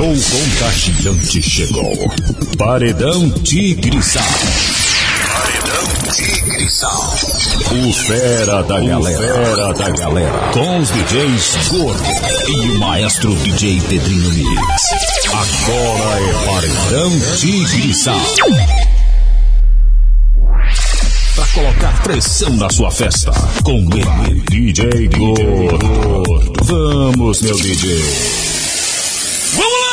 show contagiante chegou. Paredão Tigre-Sal. Paredão Tigre-Sal. O fera da galera. Fera da galera. Com os DJs Gordo e o maestro DJ Pedrinho Mix. Agora é Paredão Tigre-Sal. Pra colocar pressão na sua festa. Com ele, DJ Gordo. Vamos, meu DJ. Vamos lá!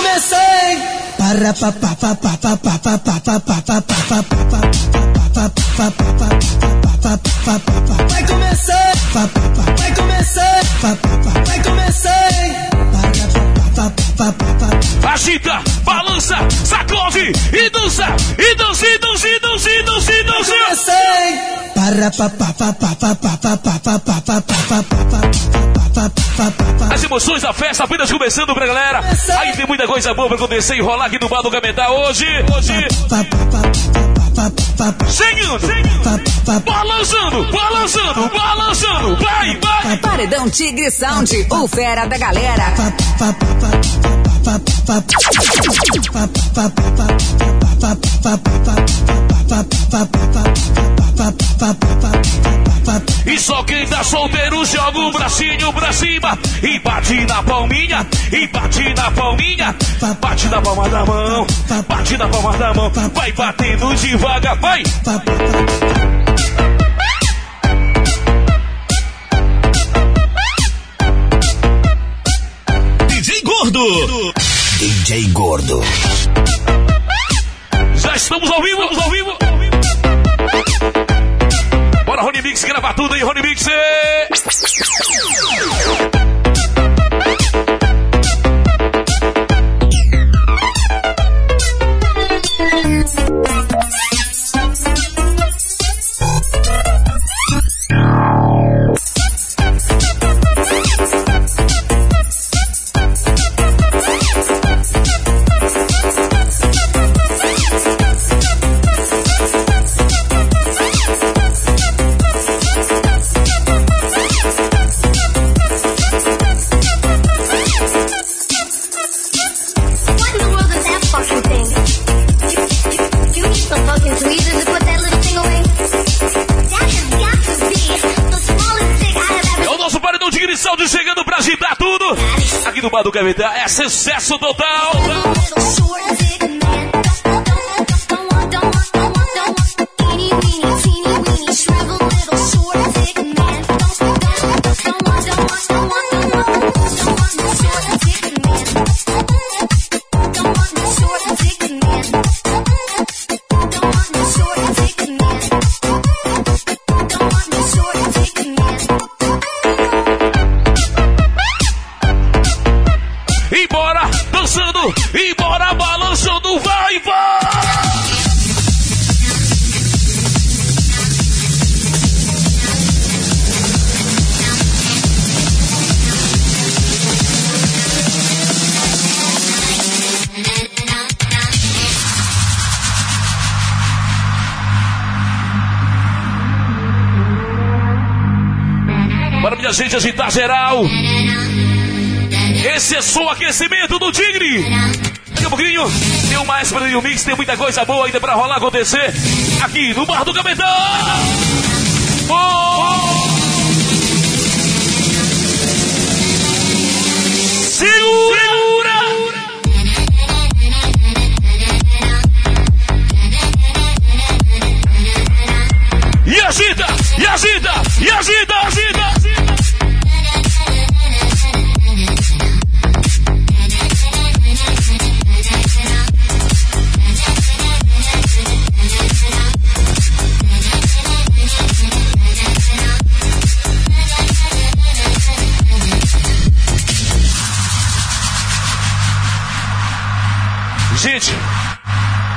Vai começar, hein? Para pa pa pa pa pa pa pa pa pa pa pa pa pa pa Vai começar, vai começar, vai começar? Agita, balança, sacode e dança, e dança, e dança, e dança, e dança, e dança. As emoções da festa apenas começando pra galera. Aí tem muita coisa boa pra acontecer e rolar aqui no Bar do Gamentar hoje. Hoje. Balançando, balançando, balançando, vai, vai. Paredão Tigre Sound, o fera da galera. E só quem tá solteiro joga o bracinho pra cima e bate na palminha, e bate na palminha, bate na palma da mão, bate na palma da mão, vai batendo devagar, vai. DJ Gordo. DJ Gordo. Já estamos ao vivo, estamos ao vivo. Bora, Rony Mix, gravar tudo aí, Rony Mix. Aqui no Bar do Gavetá é sucesso total. Gente agitar geral. Esse é só o aquecimento do Tigre. Daqui a pouquinho tem o mais para o mix, tem muita coisa boa ainda para rolar acontecer aqui no Bar do Gavetão. Oh! Gente,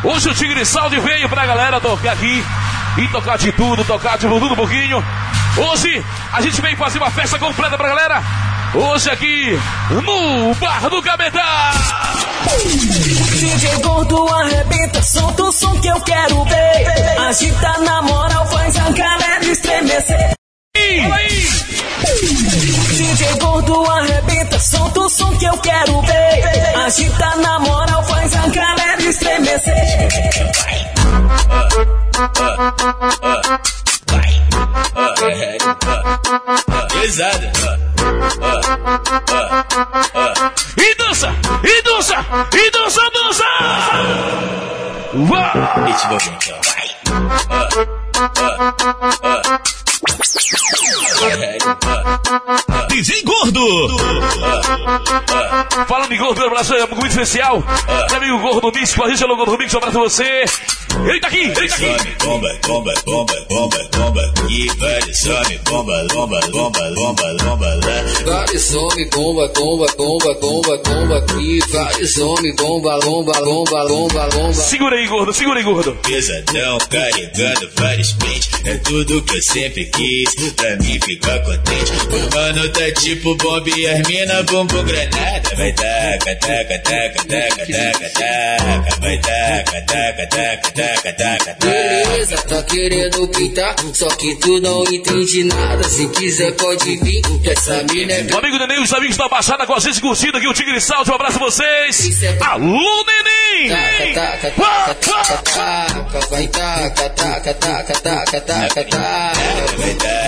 hoje o Tigre Salve veio pra galera tocar aqui e tocar de tudo, tocar de tudo um pouquinho. Hoje a gente veio fazer uma festa completa pra galera. Hoje aqui no Bar do Cabetá. DJ Gordo arrebenta, solta o som que eu quero ver. Agita na moral, faz a galera estremecer. DJ Gordo arrebenta, solta o som que eu quero ver agita na moral, faz a galera estremecer. Pesada. E dança, e dança, e dança, dança. Uau! E te. Vai. DJ Gordo. Falando em gordo, um abraço é muito especial. Meu amigo gordo Mix, com a gente, alô gordo Mix, um abraço pra você. Ele tá aqui, ele tá aqui. Some, bomba, bomba, bomba, bomba, bomba. E vai, some, bomba, bomba, bomba, bomba, bomba, lá. Vai, some, bomba, bomba, bomba, bomba, bomba aqui. Vai, some, bomba, bomba, bomba, bomba, bomba. Segura aí, gordo, segura aí, gordo. Pesadão, carregando vários pentes. É tudo que eu sempre quis, pra mim ficar contente. O mano tá tipo bomba e as mina bumbum granada. Vai taca, taca, taca, taca, taca, taca. Vai taca, taca, taca, taca, taca, taca. Beleza, tá querendo pintar, só que tu não entende nada. Se quiser pode vir, que essa mina é O amigo Neném, os amigos da Baixada com a gente curtindo aqui o Tigre Salto. Um abraço pra vocês. Alô, Neném! Taca, taca, taca, taca, taca, vai taca, taca, taca, taca, taca, taca. Vai. Vai.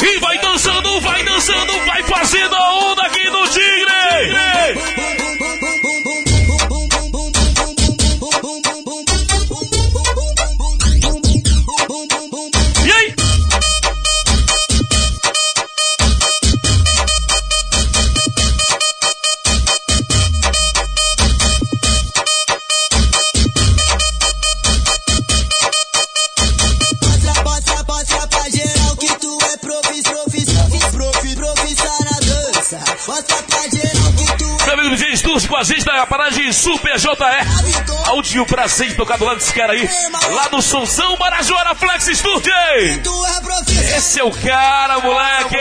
E vai dançando, vai dançando, vai fazendo a onda aqui do Tigre! Sturz com a gente da paragem Super JE. Onde o prazer de tocar do lado desse cara aí. Lá no Sonsão Marajoara Flex é profissa, Esse é o cara, moleque!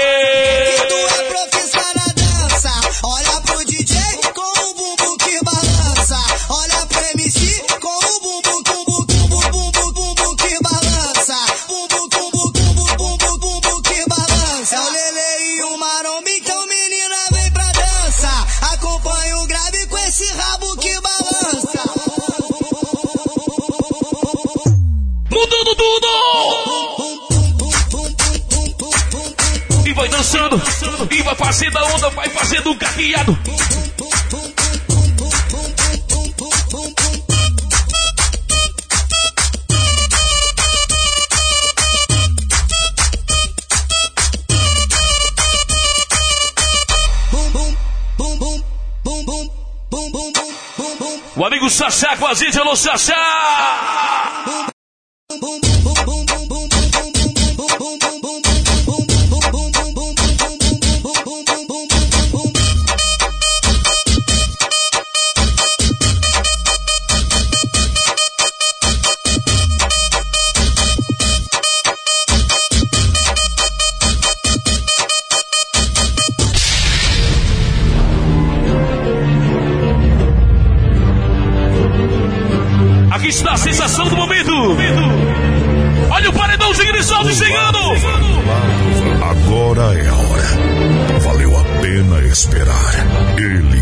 Bum O amigo Sassá com a gente, alô Sassá!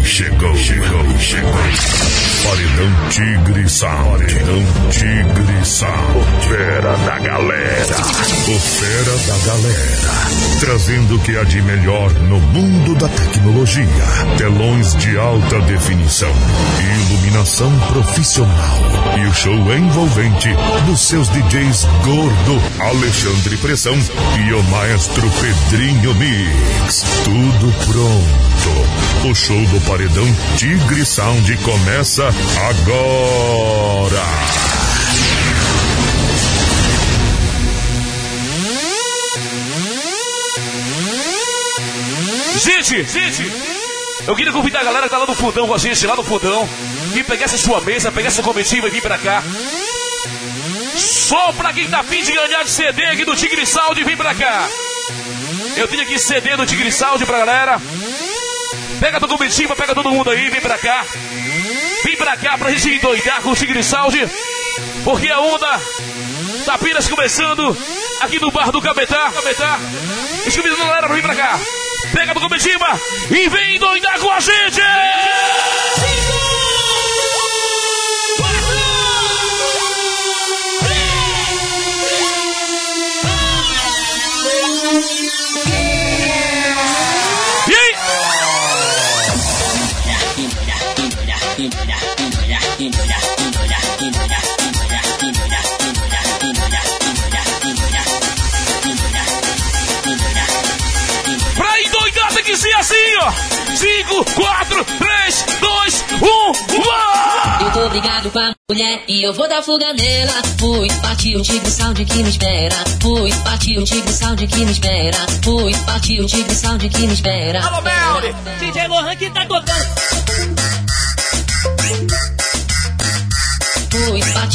Chegou, chegou, chegou. Paredão Tigre Sound. Paredão Tigre Sound. O fera da galera. O fera da galera. Trazendo o que há de melhor no mundo da tecnologia. Telões de alta definição. Iluminação profissional. E o show envolvente dos seus DJs Gordo, Alexandre Pressão e o maestro Pedrinho Mix. Tudo pronto. O show do Paredão Tigre Sound começa agora. Gente, gente, eu queria convidar a galera que tá lá no fundão com a gente, lá no fundão, que pegasse a sua mesa, pegasse a comitiva e vir pra cá. Só pra quem tá afim de ganhar de CD aqui do Tigre Sound, vem pra cá. Eu tenho aqui CD do Tigre Sound pra galera. Pega a tua comitiva, pega todo mundo aí, vem pra cá. Vem pra cá pra gente endoidar com o Tigre Sound. Porque a onda tá apenas começando aqui no bar do Cabetá. Cabetá. Escrevendo a galera pra vir pra cá. pega do comitiva e vem doidar com a gente! Pra endoidar tem que ser assim, ó! 5, 4, 3, 2, 1, vá! Eu tô brigado com a mulher e eu vou dar fuga nela. Fui, bati o tigre sound que me espera. Fui, bati o tigre sound que me espera. Fui, bati o tigre sound que me espera. Alô, Melly! DJ Lohan que tá tocando.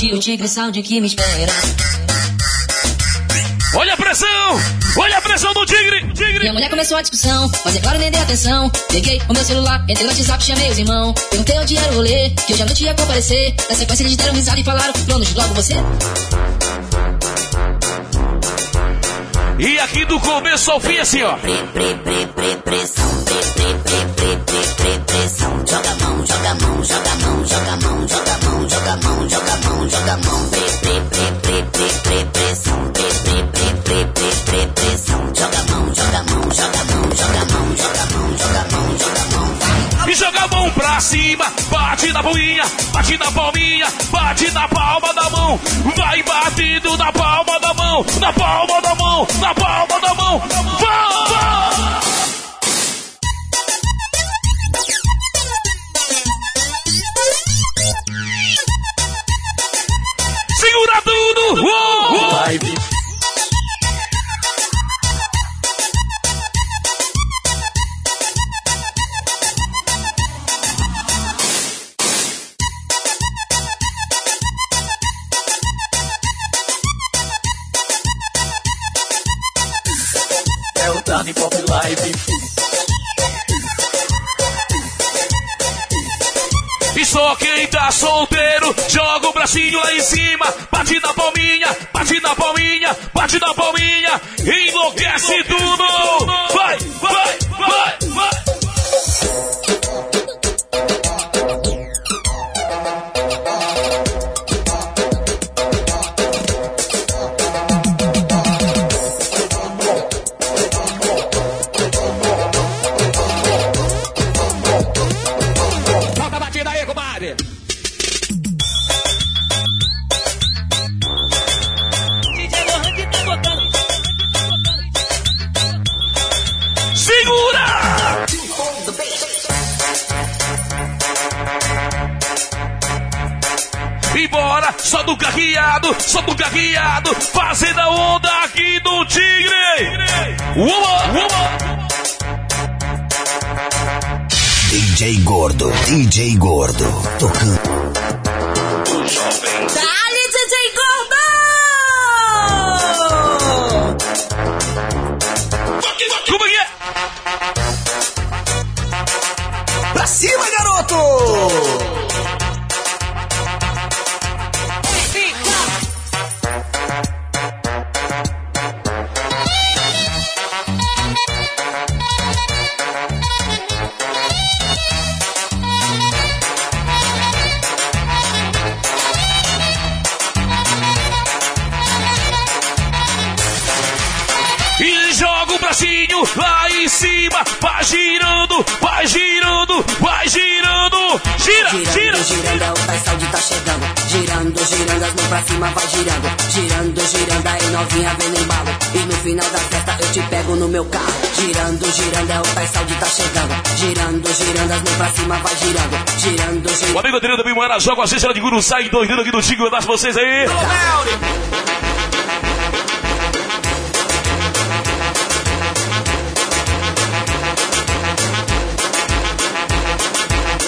Bati o tigre sound que me espera. Olha a pressão! Olha a pressão do tigre! Tigre! Minha mulher começou a discussão, mas é claro nem dei atenção. Peguei o meu celular, entrei no WhatsApp, chamei os irmãos. Perguntei onde era o rolê, que hoje à noite ia comparecer. Na sequência eles deram risada e falaram, Cronos, logo você? E aqui do começo ao fim, assim, ó. Pre, pre, pre, pre, pressão, pre, pre, pre, pre, pre, pre, pressão. Joga a mão, joga a mão, joga a mão, joga a mão, joga a mão, joga a mão, joga a joga a mão. Pre, pre, pre, pre, pre, pre, pressão. Pre, pre, pre, pre, pre, pre, pressão. Joga a mão, joga a mão, joga a mão, joga a mão, joga a mão, joga a mão, joga a mão. Vai. E joga a mão pra cima, bate na palminha, bate na palminha, bate na palma da mão. Vai batendo na palma da mão, na palma da mão, na palma da mão. Vá! Tocando. Girando, girando, é o Pai Saúde tá chegando. Girando, girando, as mãos pra cima vai girando. Girando, O girando. amigo Adriano também Moara joga a gente de Guru, sai doidando aqui do Tigo, eu das vocês aí.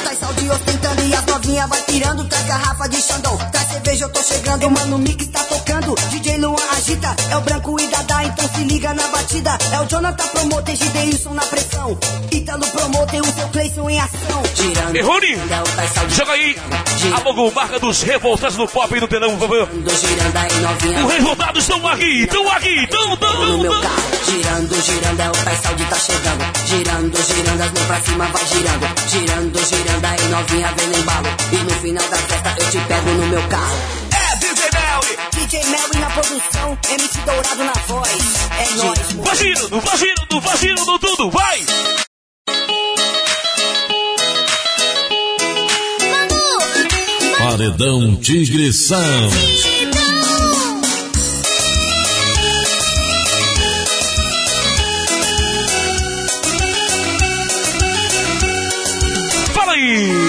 Tá saúde ostentando e as novinhas vai tirando. Traz garrafa de Xandão, cerveja, eu tô chegando. Mano, o mix tá tocando. DJ Luan agita. É o branco e Dada, então se liga na batida. É o Jonathan Promoter, Gideilson na pressão. Ítalo Promoter, o seu Cleison em ação. Girando, Errone, girando, joga aí a logomarca dos revoltados do pop e do telão, por favor. Girando, girando, Os resultados estão aqui, estão aqui, estão, estão, estão. Girando, girando, é o Pai Saúde tá chegando. Girando, girando, as mãos pra cima vai girando. Girando, girando, aí novinha vem no embalo. E no final da festa eu te pego no meu carro. É DJ Melly. DJ Melly na produção, MC Dourado na voz. É nóis, moço. Vai girando, vai girando, vai girando tudo, vai! Paredão Tigre Sound. Yeah.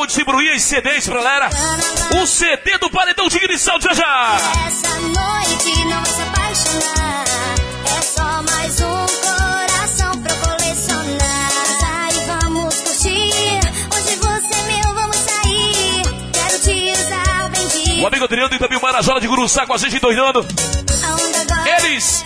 Já vou distribuir as CDs pra galera. O CD do Paredão Tigre Sound já já! Essa noite não se apaixonar. É só mais um coração pra eu colecionar. Sai, vamos curtir. Hoje você é meu, vamos sair. Quero te usar bem dia. O amigo Adriano e também o Marajola de Guruçá com a gente doidando. Eles!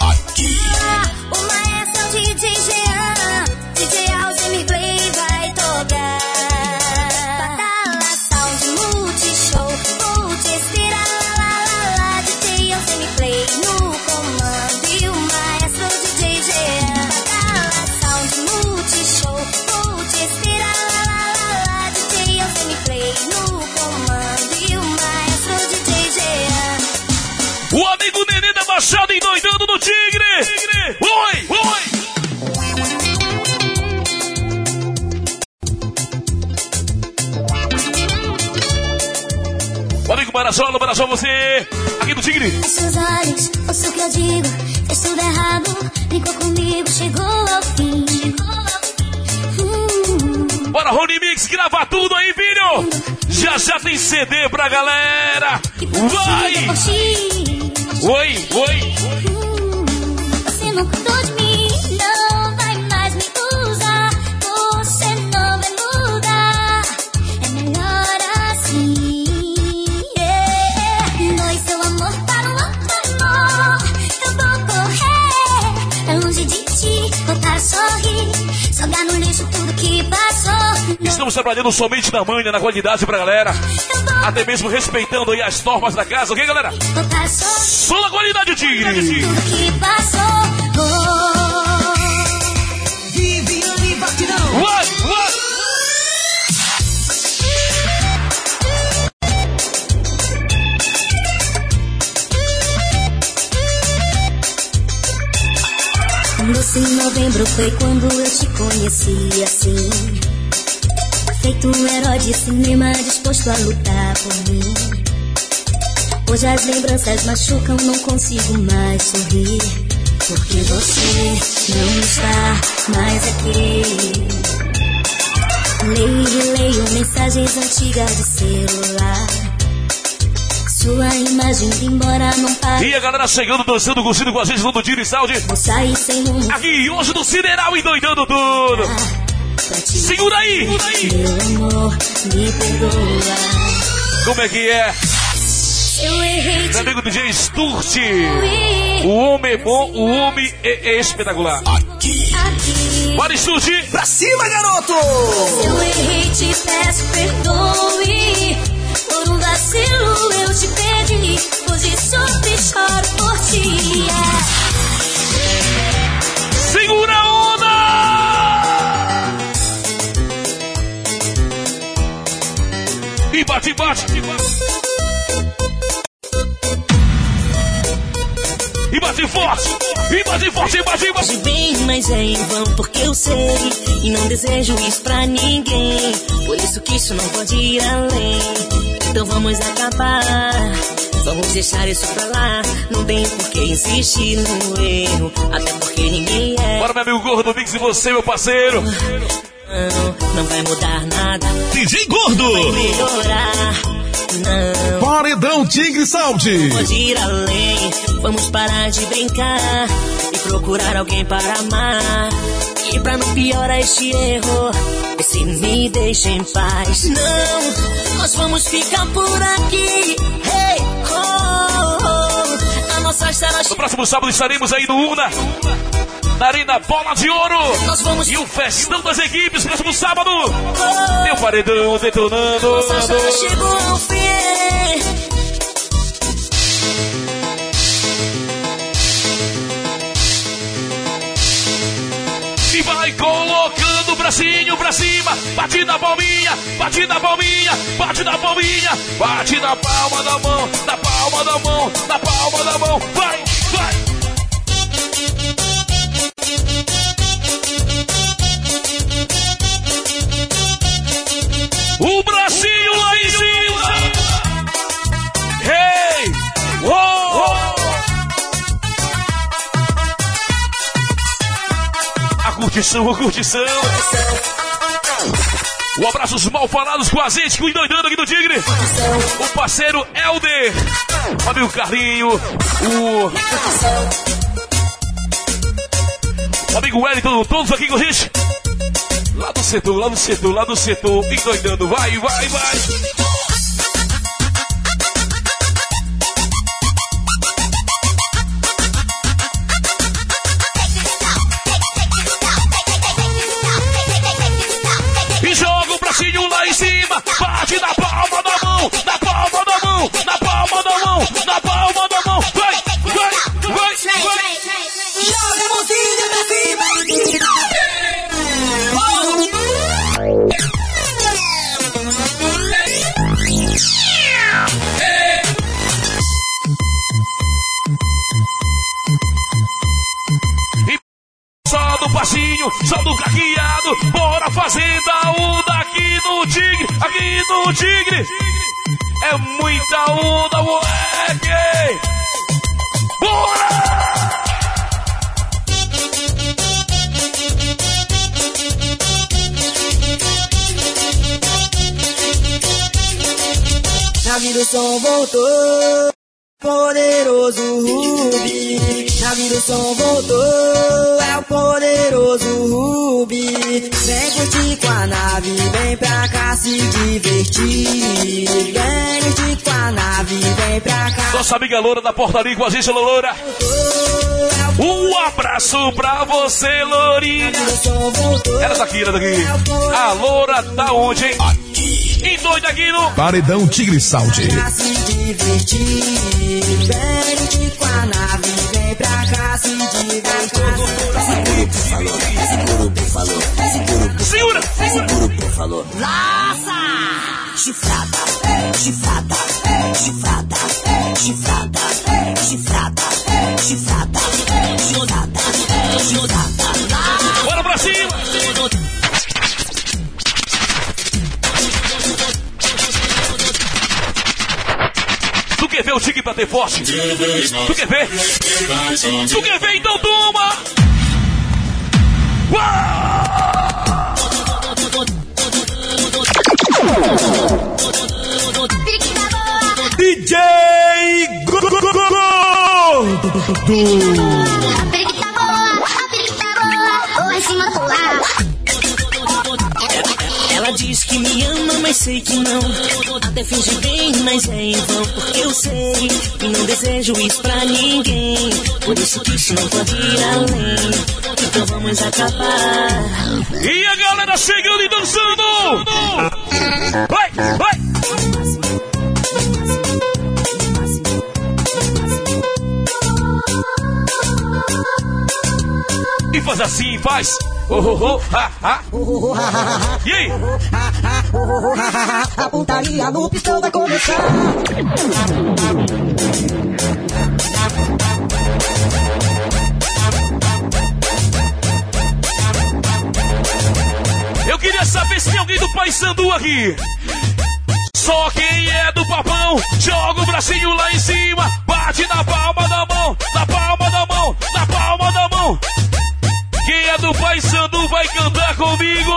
O amigo Marajola, Marajola, você aqui do Tigre. seus olhos, ouça o que eu digo. Fez tudo errado, brincou comigo, chegou ao fim. Hum, Bora, Rony Mix, gravar tudo aí, filho! Já já tem CD pra galera! Vai! Oi, oi! Hum, você não cuidou Estamos trabalhando somente na manha, na qualidade pra galera. Até mesmo respeitando aí as normas da casa, ok, galera? Só na qualidade, Tigre! Tudo que passou. Viviane Batidão. Doce novembro foi quando eu te conheci assim. Feito um herói de cinema disposto a lutar por mim. Hoje as lembranças machucam, não consigo mais sorrir. Porque você não está mais aqui. Leio e releio mensagens antigas de celular. Sua imagem embora não para. E a galera chegando, dançando, curtindo com a gente no do sair sem rumo Aqui, hoje no Sideral, endoidando tudo. te Segura aí! Meu amor, me perdoa. Como é que é? Meu amigo DJ Sturt. ouvir O homem é bom, o homem é, é espetacular. aqui. Bora, Sturt! Pra cima, garoto. Eu errei, te peço perdoe. Por um vacilo eu te perdi. Hoje sofro e choro por ti. Segura E bate, e bate. E bate forte! E bate forte, e bate, e bate. Bem, mas é em vão porque eu sei E não desejo isso pra ninguém Por isso que isso não pode ir além Então vamos acabar Vamos deixar isso pra lá Não tem por que insistir no erro Até porque ninguém é Bora, meu amigo Gordo Mix e você, meu parceiro. Não, não vai mudar nada DJ Gordo. Vai melhorar Não Paredão Tigre Sound. pode ir além. Vamos parar de brincar e procurar alguém para amar. E pra não piorar este erro, vê se me deixa em paz. Não, nós vamos ficar por aqui. Hey, oh, oh. A nossa história No próximo sábado estaremos aí no Una. Na Arena Bola de Ouro. Nós vamos E o festão das equipes, próximo sábado. Meu paredão detonando. Chegou ao fim. E vai colocando o bracinho pra cima. Bate na palminha, bate na palminha, bate na palminha. Bate na palma da mão, na palma da mão, na palma da mão. Vai, vai. O bracinho lá em cima. Hey! Uou! A curtição, a curtição. Um abraço os mal falados com a gente, com o endoidando aqui do Tigre. O parceiro Helder. O amigo Carlinho. O, o amigo Wellington, todos aqui com a gente. Lá do setor, lá do setor, lá do setor. Endoidando, vai, vai, vai. Tigre. É muita onda, moleque. Bora! Na vida o som voltou. Poderoso Rubi. Na vida o som voltou. É o poderoso Rubi. Vem curtir com a nave. Vem pra cá se divertir. Vem curtir com a nave. Vem pra cá. Nossa amiga Loura da portaria com a gente, Loura. Um abraço pra você, Lourinha. O som voltou. Ela tá aqui, ela tá aqui. A Loura tá onde, hein? E doida aqui no... Paredão Tigre Sound. pra se divertir. Vem curtir com a nave, vem pra cá se divertir. Búfalo. Nossa! Chifrada, chifrada, chifrada, chifrada, chifrada, chifrada, chifrada, chifrada. Bora pra cima! Tu quer ver o tigre pra ter forte? Tu quer ver? Tu quer ver? Então toma! Uau! DJ Ela diz que me ama, mas sei que não. Até finge bem, mas é em vão. Porque eu sei e não desejo isso pra ninguém. Por isso que isso não pode ir além. Então vamos acabar. E a galera chegando e dançando! E faz assim, faz! Oh. E aí? A putaria no pistão vai começar. Se tem alguém do Pai Sandu aqui. Só quem é do papão, joga o bracinho lá em cima, bate na palma da mão, na palma da mão, na palma da mão. Quem é do Pai Sandu vai cantar comigo.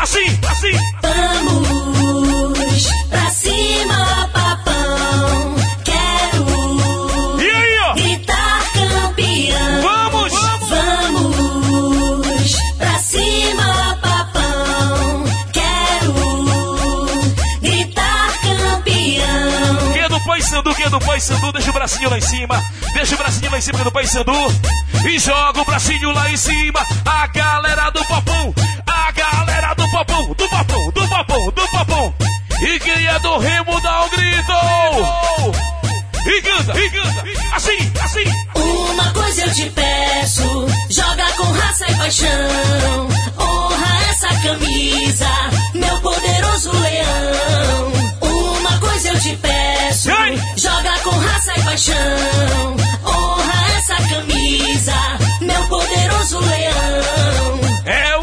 Assim, assim. Vamos pra Quem é do Pai Sandu, deixa o bracinho lá em cima. Deixa o bracinho lá em cima do Pai Sandu. E joga o bracinho lá em cima. A galera do popão. A galera do popão. Do popão, do popão, do popão. E quem é do Remo dá um grito. E canta, e canta. Assim, assim. Uma coisa eu te peço, joga com raça e paixão. Honra essa camisa, meu poderoso leão. Uma coisa eu te peço, Ei! joga com raça e paixão. Honra essa camisa, meu poderoso leão. É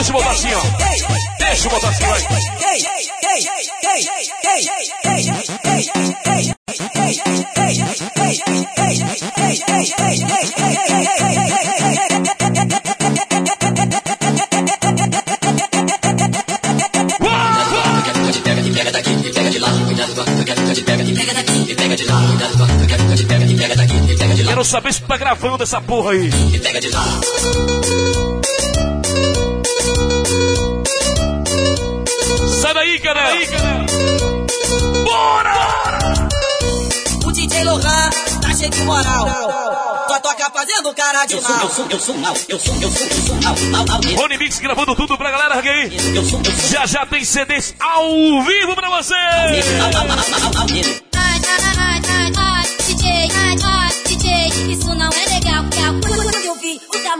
deixa eu botar assim, ó. Deixa eu botar assim, vai. Quero saber se tá gravando essa porra aí. Sai daí, cara. Bora! O DJ Lohan tá cheio de moral. Só toca fazendo cara de mal. eu sou mal, eu sou, eu sou, eu sou mal, mal, mal. Rony Mix gravando tudo pra galera aí. Eu sou, eu sou Já já tem CDs ao vivo pra você.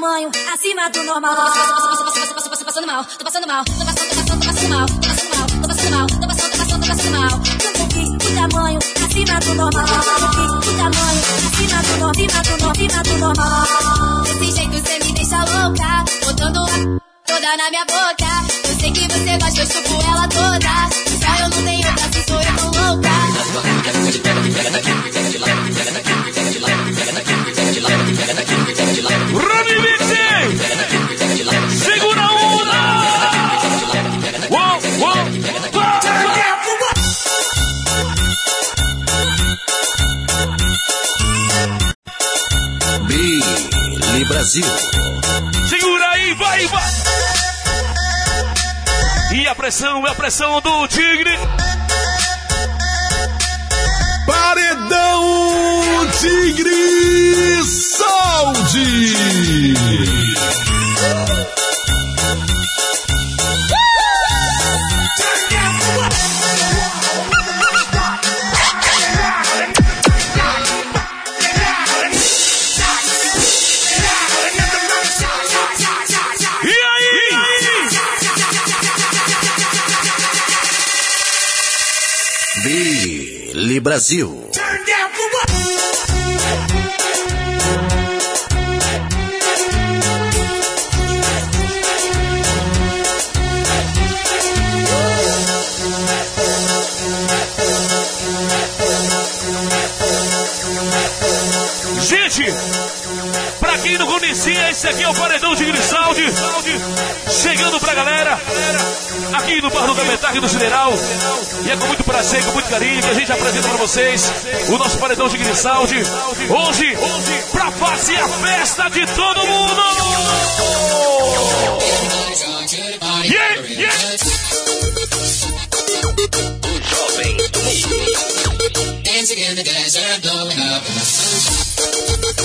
Tamanho acima do normal, tô passando, mal, tô passando mal, tô passando, mal, tô passando mal, tô passando mal, tô passando, tô passando, mal. O tamanho acima do normal, o tamanho acima do normal, acima do normal. Desse jeito cê me deixa louca, botando a toda na minha boca. Eu sei que você gosta, eu chupo ela toda. Brasil. Segura aí, vai, vai! E a pressão é a pressão do Tigre. Paredão Tigre Saúde. Brasil. Conhecia, esse aqui é o Paredão de Grisaldi. Chegando pra galera, aqui no Bar do Gametarque do General. E é com muito prazer, com muito carinho, que a gente apresenta pra vocês o nosso Paredão de Grisaldi. Hoje, pra fazer a festa de todo mundo! Yeah, yeah.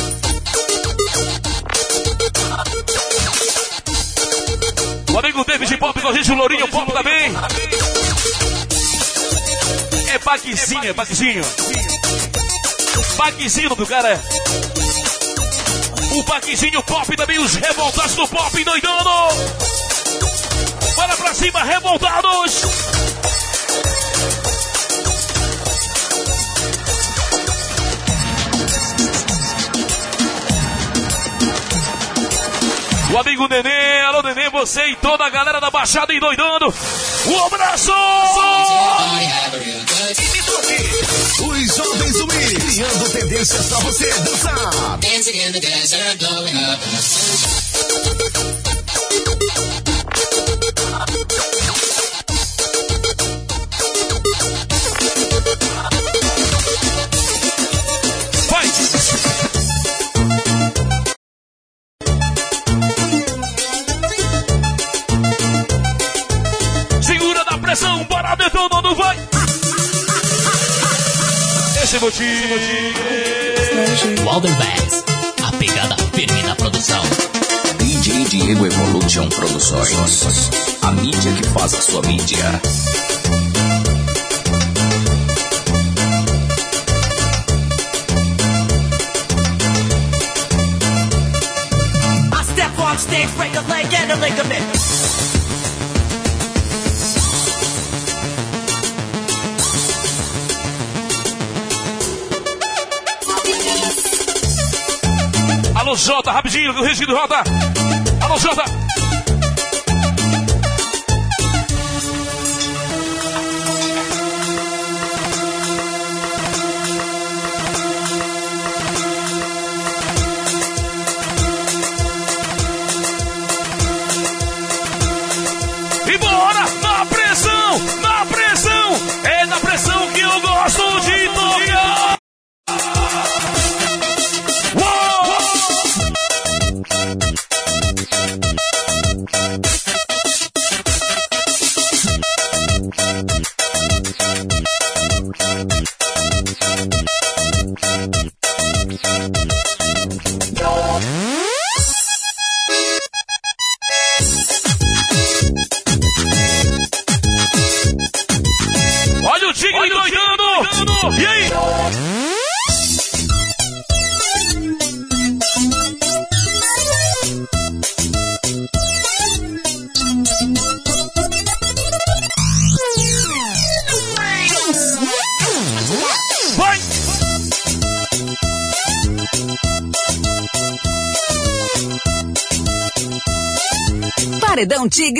O amigo David Pop com a gente, o Lourinho Pop também. É Paquizinho, é Paquizinho. Paquizinho do cara. O Paquizinho Pop também, os revoltados do Pop doidando. Bora pra cima, revoltados. O amigo Nenê, alô Nenê, você e toda a galera da Baixada endoidando. Um abraço! Os jovens do Mix, criando sequência pra você dançar. Esse motivo. Walder Bass, a pegada firme na produção. DJ Diego Evolution Produções. A mídia que faz a sua mídia. I step on stage, break a leg and a ligament. Jota, rapidinho, o Regino Jota. Alô, Jota. E bora na pressão, na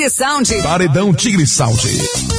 Tigre Sound. Paredão Tigre Sound.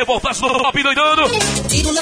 Revoltados do Pop doidando! Segura,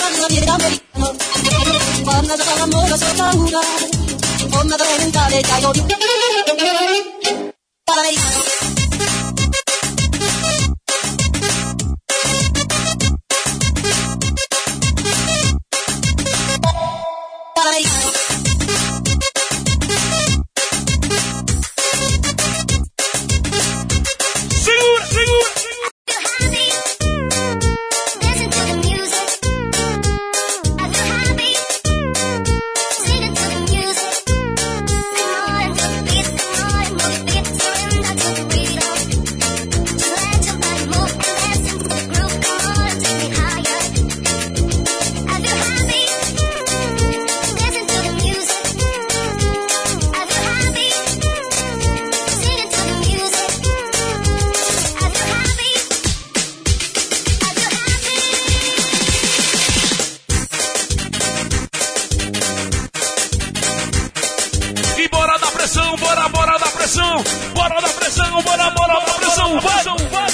Bora da pressão, bora, bora da pressão! Vai, vai!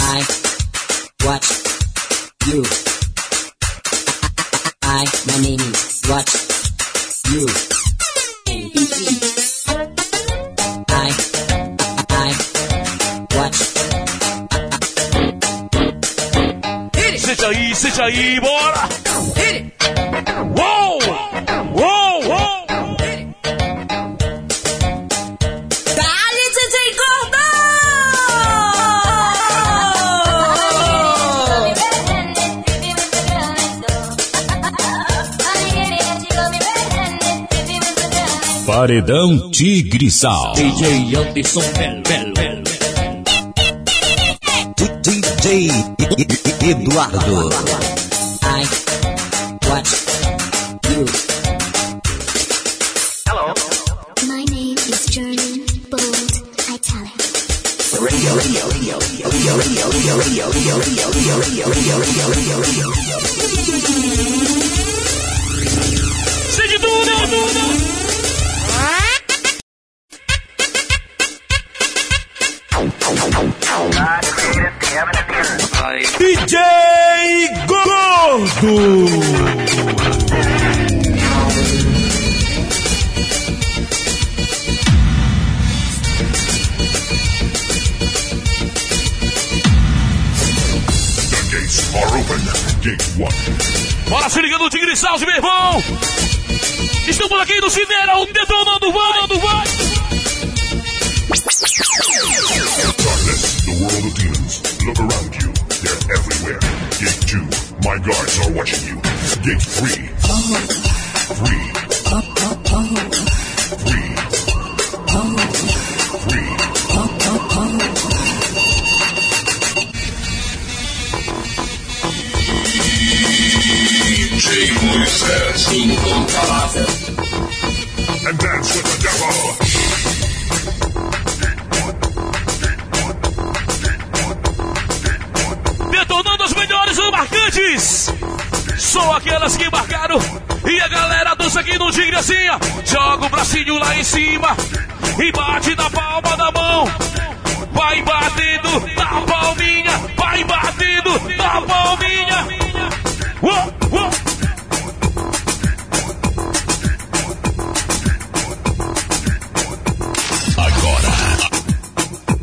I watch you. I, my name is watch you. I, I watch. Sente aí, sente aí, bora! Uou! Uou, Paredão Tigre Sal. DJ Anderson Belo, Belo, Belo. DJ Eduardo. I want you. My name is German, bold, italic. Radio, radio, radio, radio, radio, radio, radio, radio, radio, radio, radio, radio, radio, radio, radio. Bora se ligando, Tigre Salve, meu irmão. Estamos aqui no Cineira, um detonando, vai, vai. Darkness, the world of demons. Look around you. My guards are watching you. Gate three. Three. Só aquelas que marcaram. E a galera dança aqui no Tigre assim. Joga o bracinho lá em cima. E bate na palma da mão. Vai batendo na palminha. Vai batendo na palminha. Uou, uou.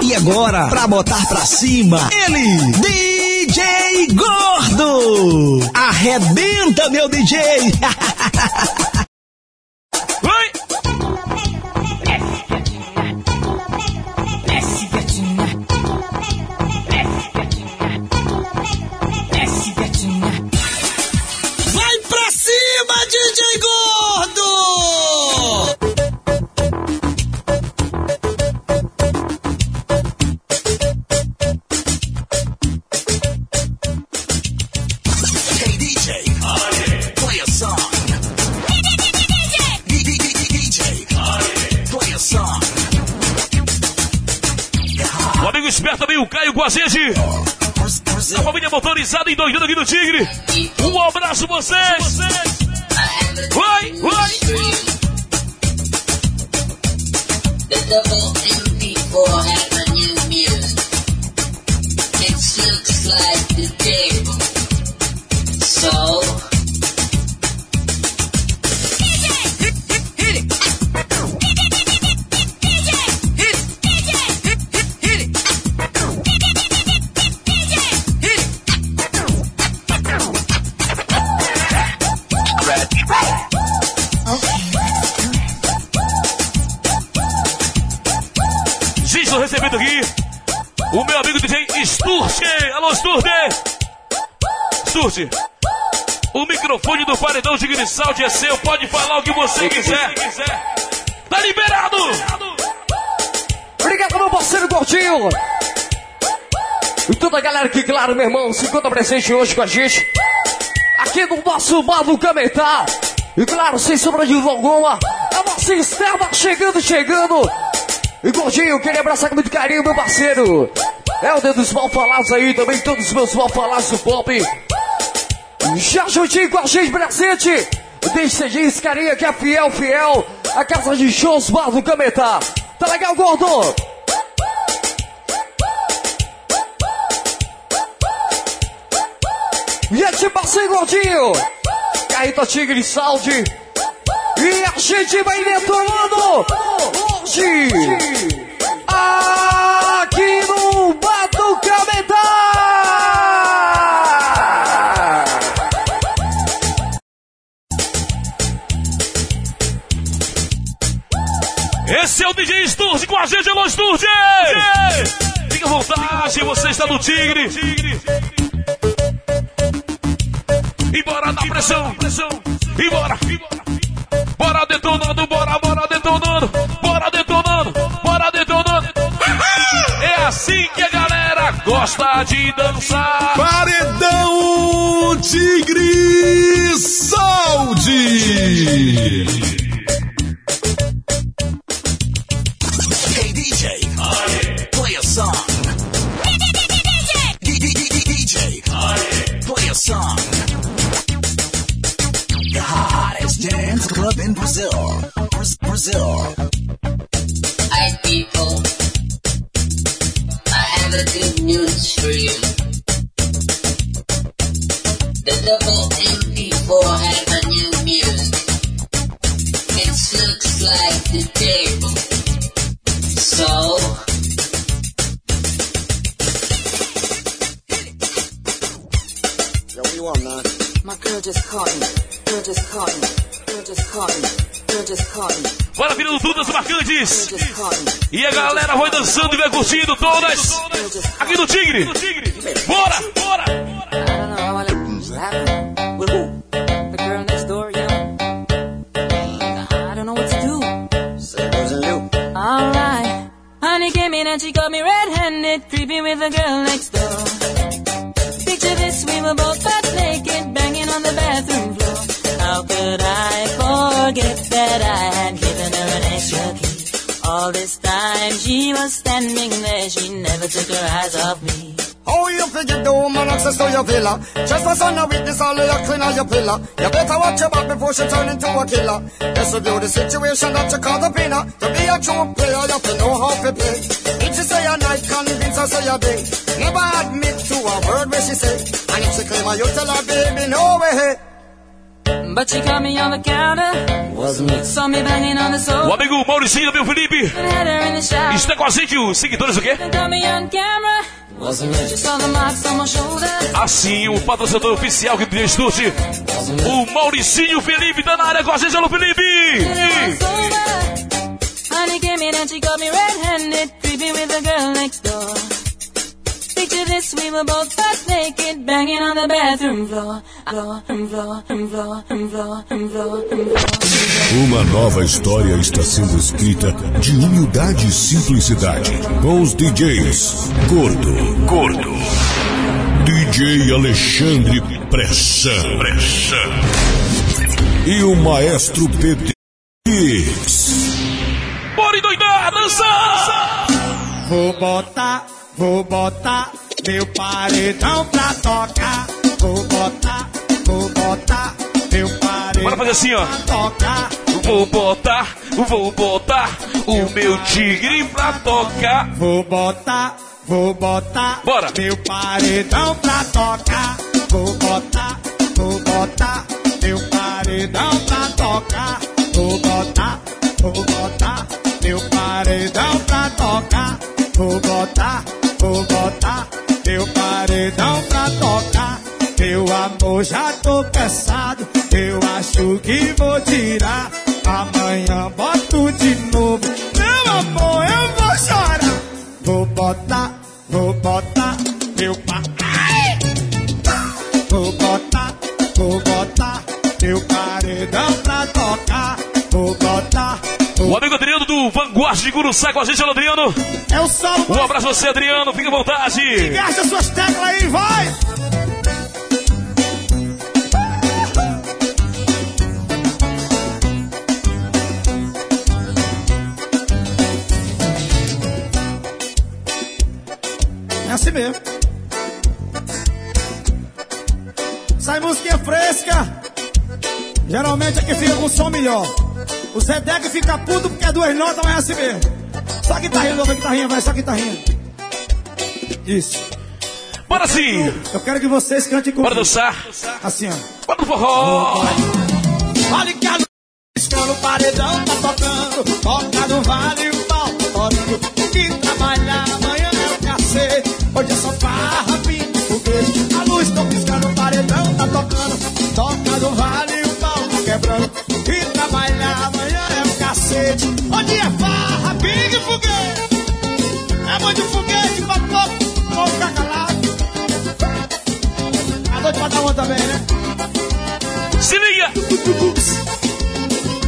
E agora, pra botar pra cima, ele, Gordo. Arrebenta, meu DJ. em dois do Tigre. Um abraço você! Microfone do Paredão de Grissaldi é seu. Pode falar o que você quiser. Tá liberado. Obrigado, meu parceiro Gordinho. E toda a galera que, claro, meu irmão, se encontra presente hoje com a gente. Aqui no nosso bar do Cametá. E claro, sem sombra de alguma, a nossa externa chegando, chegando. E Gordinho, queria abraçar com muito carinho, meu parceiro. É o dedo dos mal falados aí, também todos os meus mal falados do pop. Já juntinho com a gente presente. Deixa esse carinha que é fiel, fiel. A casa de shows Bar do Cametá. Tá legal, gordo? E a gente passei, gordinho. Carreta Tigre Saúde. E a gente vai detonando hoje. Aqui seu DJ Sturge com a gente, alô Sturge! Fica à vontade, você está no Tigre. E bora na pressão, pressão. E bora. Bora detonando, bora, bora detonando. Bora detonando, bora detonando. É assim que a galera gosta de dançar. Paredão Tigre Saúde. DJ, play a song. DJ, play a song. The hottest dance club in Brazil. Brazil. Hi people, I have a good news for you. The double MP4 has a new music. It looks like the table. Bora, virando tudo as marcantes. E a galera vai dançando e vai curtindo todas. Aqui do Tigre. Bora, bora. I don't know how I look. Laughing. With who? The girl next door, you know? I don't know what to do. So it wasn't you. Alright. Honey came in and she got me red-handed, creepy with the girl next door. Picture this, we were both butt naked, banging the bathroom floor. How could I forget that I had given her an extra key? All this time she was standing there, she never took her eyes off me. How you figure the woman access to your villa? Just for son of witness all your clean on your pillar. You better watch your back before she turn into a killer. This will the situation that you call the winner. To be a true player, you have to know how to play. If she say a night, convince her say a day. Never admit to a word where she say. And if she claim tell her, baby, no way. But me on the counter. Wasn't it? Saw me banging on the sofa. O amigo Mauricinho, meu Felipe. Está com a gente, os seguidores o quê? Assim, o patrocinador oficial que do estúdio. O Mauricinho Felipe tá na área com a gente, alô Felipe. Honey came in and she got me red-handed, with girl next door. This, we were both butt naked, banging on the bathroom floor. Uma nova história está sendo escrita de humildade e simplicidade. Com os DJs Gordo, Gordo, DJ Alexandre Pressão, Pressão e o Maestro PD Mix. Bora endoidar, dançar! Vou botar, vou botar meu paredão pra tocar. Vou botar, vou botar meu paredão Bora fazer assim, ó. pra tocar. Vou botar, vou botar o meu tigre pra tocar. Vou botar, vou botar Bora. meu paredão pra tocar. Vou botar, vou botar meu paredão pra tocar. Vou botar, vou botar meu paredão pra tocar. Vou botar, vou botar meu paredão pra tocar. Meu amor, já tô cansado. Eu acho que vou tirar. Amanhã boto de novo. Meu amor, eu vou chorar. Vou botar, vou botar meu pa. Vou botar, vou botar meu paredão pra tocar. O amigo Adriano do Vanguard de Guruçá com a gente, Adriano. É o solo. Um abraço a você, Adriano. Fica à vontade. Gasta suas teclas aí, vai! É assim mesmo. Sai musiquinha fresca. Geralmente é que fica com som melhor. O Zedek fica puto porque é duas notas, mas é assim mesmo. Só guitarrinha, nova guitarrinha, vai, só guitarrinha. Isso. Bora sim! Eu quero que vocês cantem comigo. Bora dançar. Assim, ó. Bora pro forró. Vale que a piscando, o paredão tá tocando. Toca no vale, o pau torando. Que trabalhar amanhã é o cacete. Hoje é só farra, pinto, foguete. A luz tá piscando, o paredão tá tocando. Toca no vale, quebrando. Que trabalhar amanhã é o cacete. Hoje é farra, pinto, foguete. É muito foguete pra todo. Vou ficar calado. A noite pra dar uma também, né? Se liga!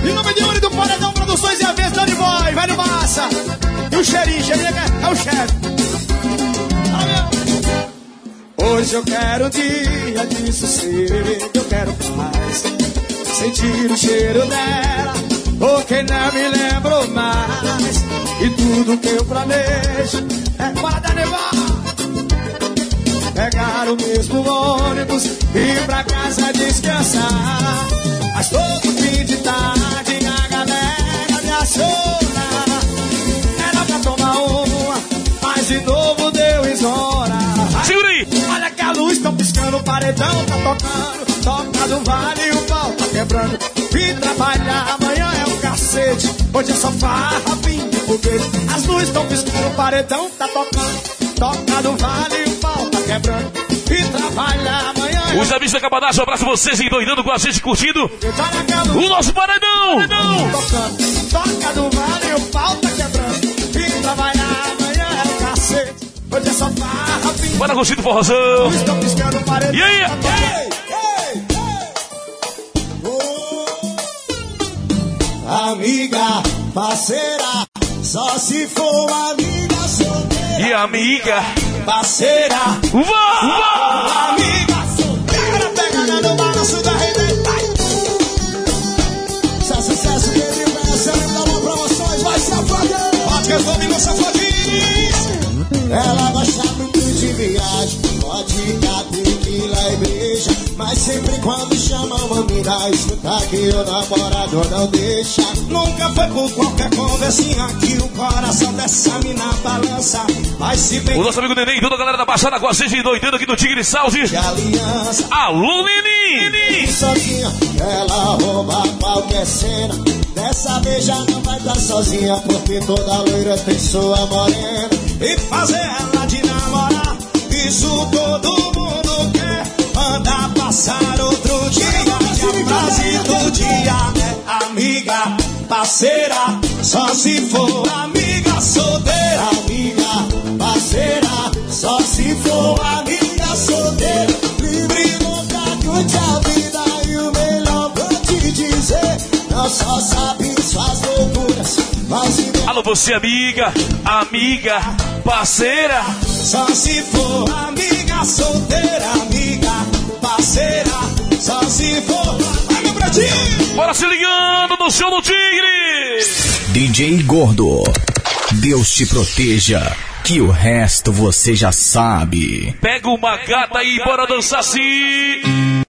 Em nome de Uri do Paredão Produções e a vez Danny Boy, no massa. E o cheirinho, cheirinho é, é o chefe. Mas eu quero um dia de sossego, eu quero paz. Sentir o cheiro dela, porque não me lembro mais. E tudo que eu planejo é para levar. Pegar o mesmo ônibus e ir pra casa descansar. Mas todo fim de tarde a galera me aciona. Era pra tomar uma, mas de novo deu isona. Segura aí! Olha que a luz tá piscando, o paredão tá tocando. Toca do vale e o pau tá quebrando. Vim trabalhar, amanhã é um cacete. Hoje é só farra, fim de foguete. As luzes tão piscando, o paredão tá tocando. Toca do vale e o pau tá quebrando. Vim trabalhar, amanhã é Os amigos da um abraço vocês endoidando com a gente, curtindo o nosso paredão! tocando. Toca do vale e o pau tá quebrando. Vim trabalhar, amanhã é um cacete. Hoje é só farra, de Bora curtindo forrozão! Piscando, o paredão E aí? Amiga, parceira, só se for amiga solteira. E amiga, Parceira, vá! amiga quando chama uma mina, escuta que o namorado não deixa. Nunca foi por qualquer conversinha que o coração dessa mina balança. Mas se bem O nosso amigo Neném e toda a galera da Baixada com a gente endoidando aqui no Tigre Sound. de aliança. Alô, Neném! sozinha, ela rouba qualquer cena. Dessa vez já não vai estar sozinha, porque toda loira tem sua morena. E fazer ela de namorar, isso todo mundo quer. Manda passar outro dia, e a frase do dia é amiga, parceira, só se for amiga solteira. Amiga, parceira, só se for amiga solteira. Livre vontade a vida e o melhor vou te dizer. Não só sabe suas loucuras, mas Alô, você, amiga, amiga, parceira. só se for amiga solteira, amiga, parceira, só se for. Vai, meu pretinho! Bora se ligando no show do Tigre! DJ Gordo. Deus te proteja, que o resto você já sabe. Pega uma gata e bora dançar assim.